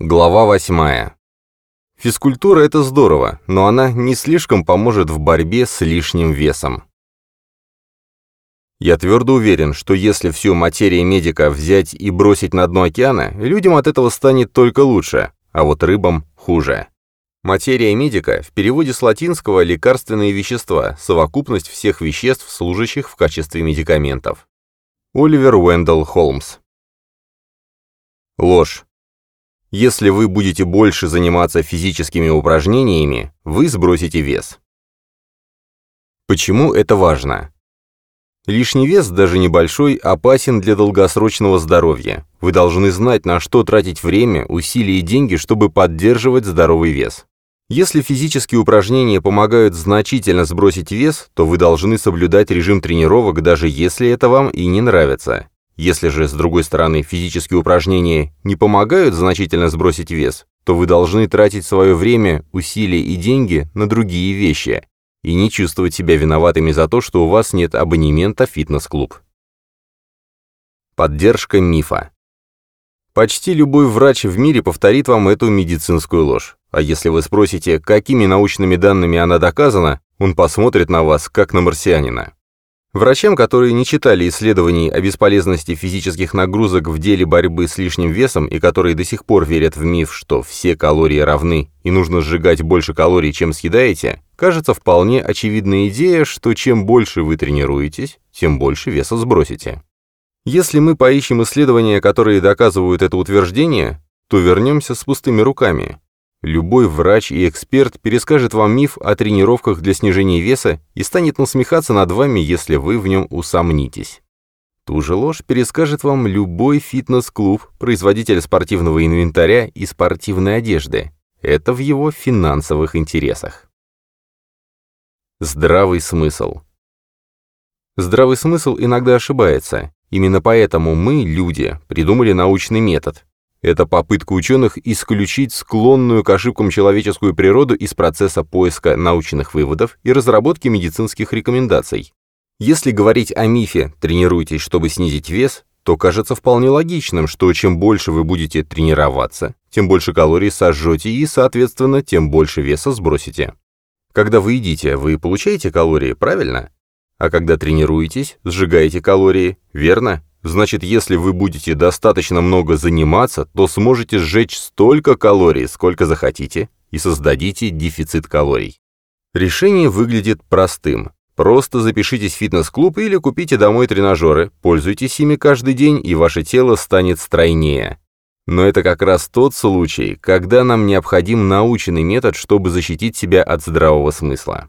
Глава 8. Физкультура – это здорово, но она не слишком поможет в борьбе с лишним весом. Я твердо уверен, что если всю материю медика взять и бросить на дно океана, людям от этого станет только лучше, а вот рыбам – хуже. Материя медика в переводе с латинского «лекарственные вещества» – совокупность всех веществ, служащих в качестве медикаментов. Оливер Уэндell Холмс. Ложь. Если вы будете больше заниматься физическими упражнениями, вы сбросите вес. Почему это важно? Лишний вес, даже небольшой, опасен для долгосрочного здоровья. Вы должны знать, на что тратить время, усилия и деньги, чтобы поддерживать здоровый вес. Если физические упражнения помогают значительно сбросить вес, то вы должны соблюдать режим тренировок, даже если это вам и не нравится. Если же, с другой стороны, физические упражнения не помогают значительно сбросить вес, то вы должны тратить свое время, усилия и деньги на другие вещи и не чувствовать себя виноватыми за то, что у вас нет абонемента в фитнес-клуб. Поддержка мифа. Почти любой врач в мире повторит вам эту медицинскую ложь. А если вы спросите, какими научными данными она доказана, он посмотрит на вас, как на марсианина. Врачам, которые не читали исследований о бесполезности физических нагрузок в деле борьбы с лишним весом и которые до сих пор верят в миф, что все калории равны и нужно сжигать больше калорий, чем съедаете, кажется вполне очевидная идея, что чем больше вы тренируетесь, тем больше веса сбросите. Если мы поищем исследования, которые доказывают это утверждение, то вернемся с пустыми руками. Любой врач и эксперт перескажет вам миф о тренировках для снижения веса и станет насмехаться над вами, если вы в нем усомнитесь. Ту же ложь перескажет вам любой фитнес-клуб, производитель спортивного инвентаря и спортивной одежды. Это в его финансовых интересах. Здравый смысл. Здравый смысл иногда ошибается. Именно поэтому мы, люди, придумали научный метод, это попытка ученых исключить склонную к ошибкам человеческую природу из процесса поиска научных выводов и разработки медицинских рекомендаций. Если говорить о мифе «тренируйтесь, чтобы снизить вес», то кажется вполне логичным, что чем больше вы будете тренироваться, тем больше калорий сожжете и, соответственно, тем больше веса сбросите. Когда вы едите, вы получаете калории, правильно? А когда тренируетесь, сжигаете калории, верно? Значит, если вы будете достаточно много заниматься, то сможете сжечь столько калорий, сколько захотите, и создадите дефицит калорий. Решение выглядит простым. Просто запишитесь в фитнес-клуб или купите домой тренажеры, пользуйтесь ими каждый день, и ваше тело станет стройнее. Но это как раз тот случай, когда нам необходим научный метод, чтобы защитить себя от здравого смысла.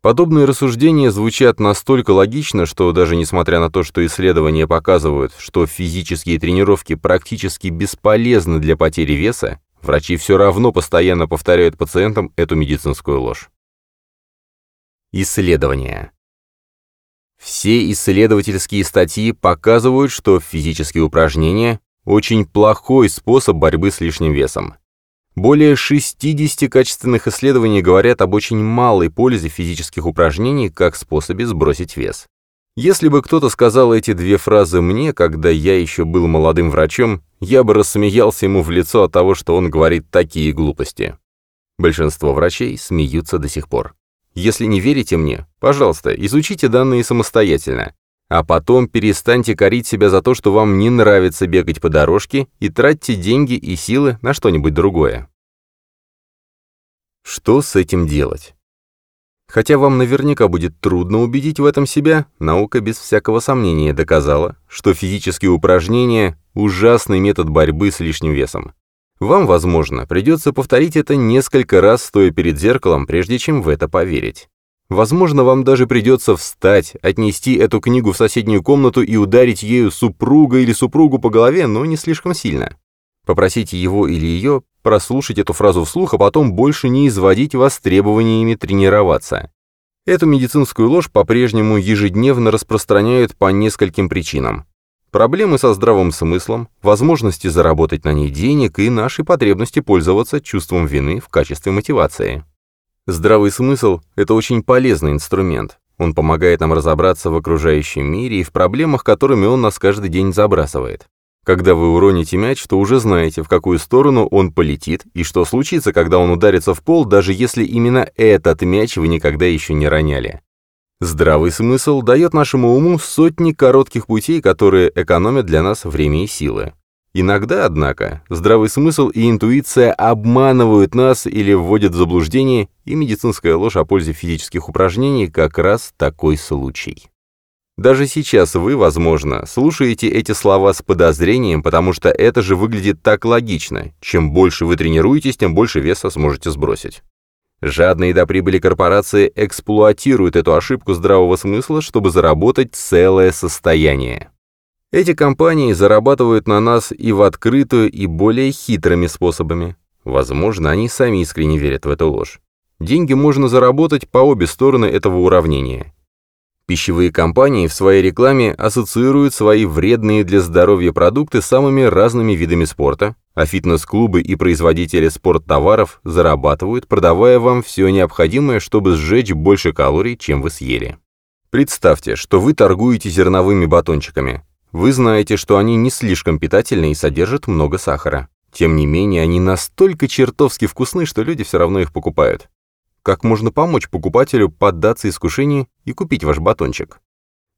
Подобные рассуждения звучат настолько логично, что даже несмотря на то, что исследования показывают, что физические тренировки практически бесполезны для потери веса, врачи все равно постоянно повторяют пациентам эту медицинскую ложь. Исследования. Все исследовательские статьи показывают, что физические упражнения – очень плохой способ борьбы с лишним весом. Более 60 качественных исследований говорят об очень малой пользе физических упражнений как способе сбросить вес. Если бы кто-то сказал эти две фразы мне, когда я еще был молодым врачом, я бы рассмеялся ему в лицо от того, что он говорит такие глупости. Большинство врачей смеются до сих пор. Если не верите мне, пожалуйста, изучите данные самостоятельно. А потом перестаньте корить себя за то, что вам не нравится бегать по дорожке, и тратьте деньги и силы на что-нибудь другое. Что с этим делать? Хотя вам наверняка будет трудно убедить в этом себя, наука без всякого сомнения доказала, что физические упражнения – ужасный метод борьбы с лишним весом. Вам, возможно, придется повторить это несколько раз, стоя перед зеркалом, прежде чем в это поверить. Возможно, вам даже придется встать, отнести эту книгу в соседнюю комнату и ударить ею супруга или супругу по голове, но не слишком сильно. Попросите его или ее прослушать эту фразу вслух, а потом больше не изводить вас требованиями тренироваться. Эту медицинскую ложь по-прежнему ежедневно распространяют по нескольким причинам. Проблемы со здравым смыслом, возможности заработать на ней денег и нашей потребности пользоваться чувством вины в качестве мотивации. Здравый смысл – это очень полезный инструмент. Он помогает нам разобраться в окружающем мире и в проблемах, которыми он нас каждый день забрасывает. Когда вы уроните мяч, то уже знаете, в какую сторону он полетит и что случится, когда он ударится в пол, даже если именно этот мяч вы никогда еще не роняли. Здравый смысл дает нашему уму сотни коротких путей, которые экономят для нас время и силы. Иногда, однако, здравый смысл и интуиция обманывают нас или вводят в заблуждение, и медицинская ложь о пользе физических упражнений как раз такой случай. Даже сейчас вы, возможно, слушаете эти слова с подозрением, потому что это же выглядит так логично. Чем больше вы тренируетесь, тем больше веса сможете сбросить. Жадные до прибыли корпорации эксплуатируют эту ошибку здравого смысла, чтобы заработать целое состояние. Эти компании зарабатывают на нас и в открытую, и более хитрыми способами. Возможно, они сами искренне верят в эту ложь. Деньги можно заработать по обе стороны этого уравнения. Пищевые компании в своей рекламе ассоциируют свои вредные для здоровья продукты с самыми разными видами спорта, а фитнес-клубы и производители спорттоваров зарабатывают, продавая вам все необходимое, чтобы сжечь больше калорий, чем вы съели. Представьте, что вы торгуете зерновыми батончиками. Вы знаете, что они не слишком питательны и содержат много сахара. Тем не менее, они настолько чертовски вкусны, что люди все равно их покупают как можно помочь покупателю поддаться искушению и купить ваш батончик.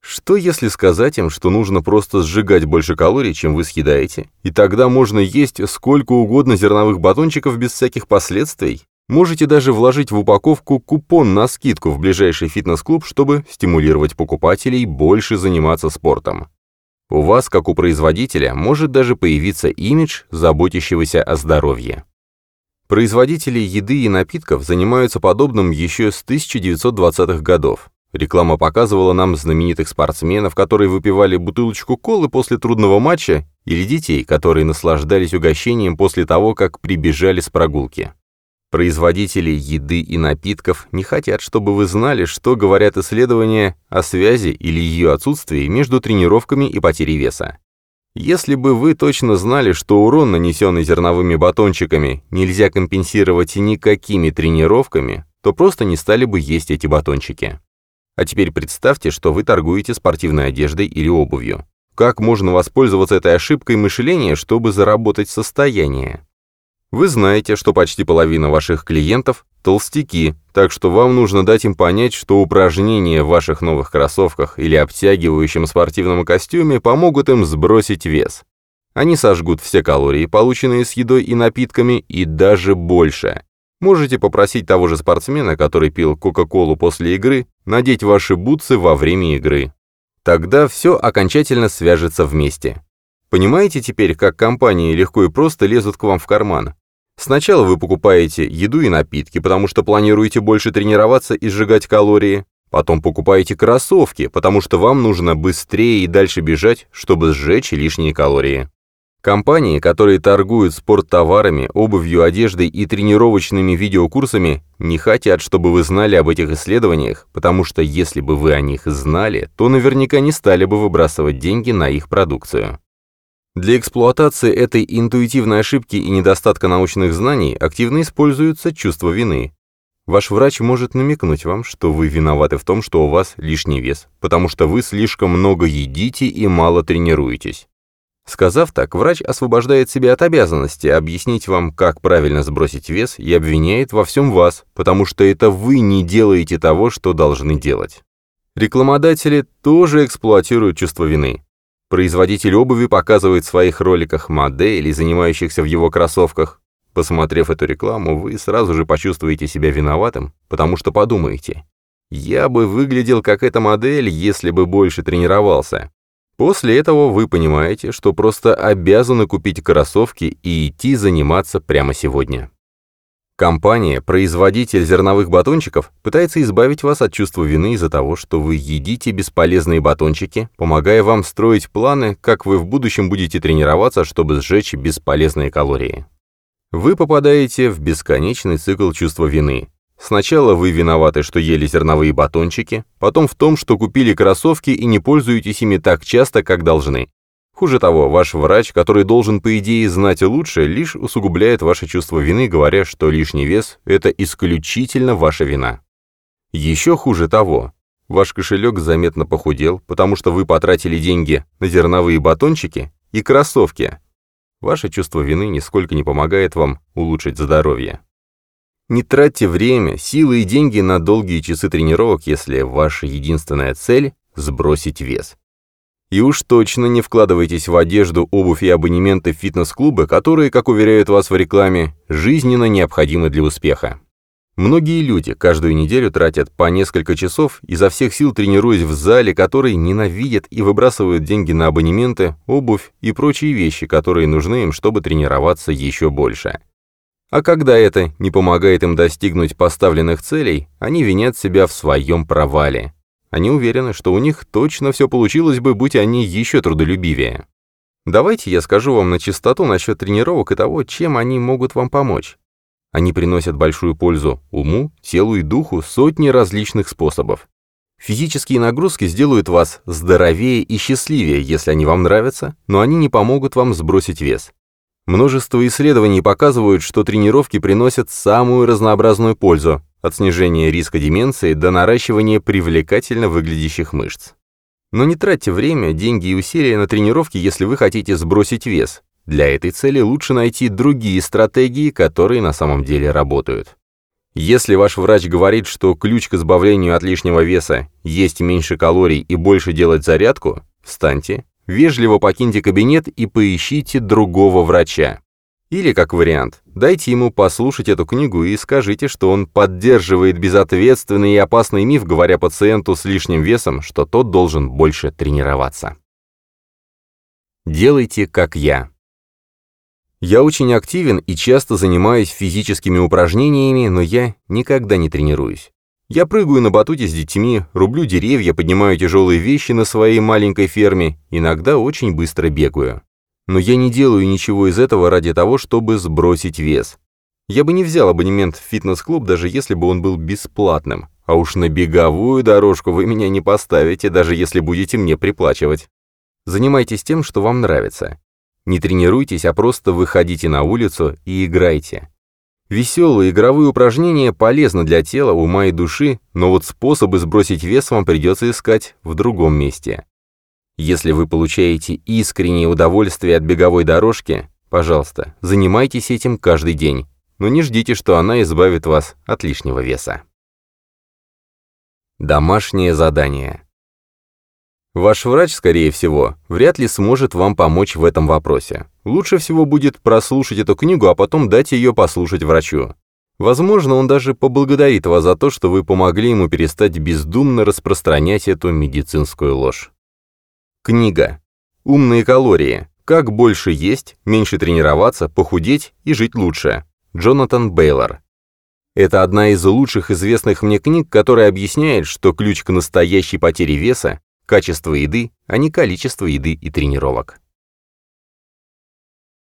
Что если сказать им, что нужно просто сжигать больше калорий, чем вы съедаете, и тогда можно есть сколько угодно зерновых батончиков без всяких последствий? Можете даже вложить в упаковку купон на скидку в ближайший фитнес-клуб, чтобы стимулировать покупателей больше заниматься спортом. У вас, как у производителя, может даже появиться имидж, заботящегося о здоровье. Производители еды и напитков занимаются подобным еще с 1920-х годов. Реклама показывала нам знаменитых спортсменов, которые выпивали бутылочку колы после трудного матча, или детей, которые наслаждались угощением после того, как прибежали с прогулки. Производители еды и напитков не хотят, чтобы вы знали, что говорят исследования о связи или ее отсутствии между тренировками и потерей веса. Если бы вы точно знали, что урон, нанесенный зерновыми батончиками, нельзя компенсировать никакими тренировками, то просто не стали бы есть эти батончики. А теперь представьте, что вы торгуете спортивной одеждой или обувью. Как можно воспользоваться этой ошибкой мышления, чтобы заработать состояние? Вы знаете, что почти половина ваших клиентов – толстяки, так что вам нужно дать им понять, что упражнения в ваших новых кроссовках или обтягивающем спортивном костюме помогут им сбросить вес. Они сожгут все калории, полученные с едой и напитками, и даже больше. Можете попросить того же спортсмена, который пил Кока-Колу после игры, надеть ваши бутсы во время игры. Тогда все окончательно свяжется вместе. Понимаете теперь, как компании легко и просто лезут к вам в карман? Сначала вы покупаете еду и напитки, потому что планируете больше тренироваться и сжигать калории. Потом покупаете кроссовки, потому что вам нужно быстрее и дальше бежать, чтобы сжечь лишние калории. Компании, которые торгуют спорттоварами, обувью, одеждой и тренировочными видеокурсами, не хотят, чтобы вы знали об этих исследованиях, потому что если бы вы о них знали, то наверняка не стали бы выбрасывать деньги на их продукцию. Для эксплуатации этой интуитивной ошибки и недостатка научных знаний активно используется чувство вины. Ваш врач может намекнуть вам, что вы виноваты в том, что у вас лишний вес, потому что вы слишком много едите и мало тренируетесь. Сказав так, врач освобождает себя от обязанности объяснить вам, как правильно сбросить вес и обвиняет во всем вас, потому что это вы не делаете того, что должны делать. Рекламодатели тоже эксплуатируют чувство вины. Производитель обуви показывает в своих роликах моделей, занимающихся в его кроссовках. Посмотрев эту рекламу, вы сразу же почувствуете себя виноватым, потому что подумаете, «Я бы выглядел как эта модель, если бы больше тренировался». После этого вы понимаете, что просто обязаны купить кроссовки и идти заниматься прямо сегодня. Компания, производитель зерновых батончиков, пытается избавить вас от чувства вины из-за того, что вы едите бесполезные батончики, помогая вам строить планы, как вы в будущем будете тренироваться, чтобы сжечь бесполезные калории. Вы попадаете в бесконечный цикл чувства вины. Сначала вы виноваты, что ели зерновые батончики, потом в том, что купили кроссовки и не пользуетесь ими так часто, как должны. Хуже того, ваш врач, который должен, по идее, знать лучше, лишь усугубляет ваше чувство вины, говоря, что лишний вес – это исключительно ваша вина. Еще хуже того, ваш кошелек заметно похудел, потому что вы потратили деньги на зерновые батончики, и кроссовки. Ваше чувство вины нисколько не помогает вам улучшить здоровье. Не тратьте время, силы и деньги на долгие часы тренировок, если ваша единственная цель – сбросить вес. И уж точно не вкладывайтесь в одежду, обувь и абонементы в фитнес-клубы, которые, как уверяют вас в рекламе, жизненно необходимы для успеха. Многие люди каждую неделю тратят по несколько часов, изо всех сил тренируясь в зале, который ненавидят и выбрасывают деньги на абонементы, обувь и прочие вещи, которые нужны им, чтобы тренироваться еще больше. А когда это не помогает им достигнуть поставленных целей, они винят себя в своем провале. Они уверены, что у них точно все получилось бы, будь они еще трудолюбивее. Давайте я скажу вам на чистоту насчет тренировок и того, чем они могут вам помочь. Они приносят большую пользу уму, телу и духу сотни различных способов. Физические нагрузки сделают вас здоровее и счастливее, если они вам нравятся, но они не помогут вам сбросить вес. Множество исследований показывают, что тренировки приносят самую разнообразную пользу, от снижения риска деменции до наращивания привлекательно выглядящих мышц. Но не тратьте время, деньги и усилия на тренировки, если вы хотите сбросить вес. Для этой цели лучше найти другие стратегии, которые на самом деле работают. Если ваш врач говорит, что ключ к избавлению от лишнего веса – есть меньше калорий и больше делать зарядку, встаньте, вежливо покиньте кабинет и поищите другого врача. Или, как вариант, дайте ему послушать эту книгу и скажите, что он поддерживает безответственный и опасный миф, говоря пациенту с лишним весом, что тот должен больше тренироваться. Делайте, как я. Я очень активен и часто занимаюсь физическими упражнениями, но я никогда не тренируюсь. Я прыгаю на батуте с детьми, рублю деревья, поднимаю тяжелые вещи на своей маленькой ферме, иногда очень быстро бегаю. Но я не делаю ничего из этого ради того, чтобы сбросить вес. Я бы не взял абонемент в фитнес-клуб, даже если бы он был бесплатным. А уж на беговую дорожку вы меня не поставите, даже если будете мне приплачивать. Занимайтесь тем, что вам нравится. Не тренируйтесь, а просто выходите на улицу и играйте. Веселые игровые упражнения полезны для тела, ума и души, но вот способы сбросить вес вам придется искать в другом месте. Если вы получаете искреннее удовольствие от беговой дорожки, пожалуйста, занимайтесь этим каждый день, но не ждите, что она избавит вас от лишнего веса. Домашнее задание. Ваш врач, скорее всего, вряд ли сможет вам помочь в этом вопросе. Лучше всего будет прослушать эту книгу, а потом дать ее послушать врачу. Возможно, он даже поблагодарит вас за то, что вы помогли ему перестать бездумно распространять эту медицинскую ложь. Книга. «Умные калории. Как больше есть, меньше тренироваться, похудеть и жить лучше». Джонатан Бейлор. Это одна из лучших известных мне книг, которая объясняет, что ключ к настоящей потере веса – качество еды, а не количество еды и тренировок.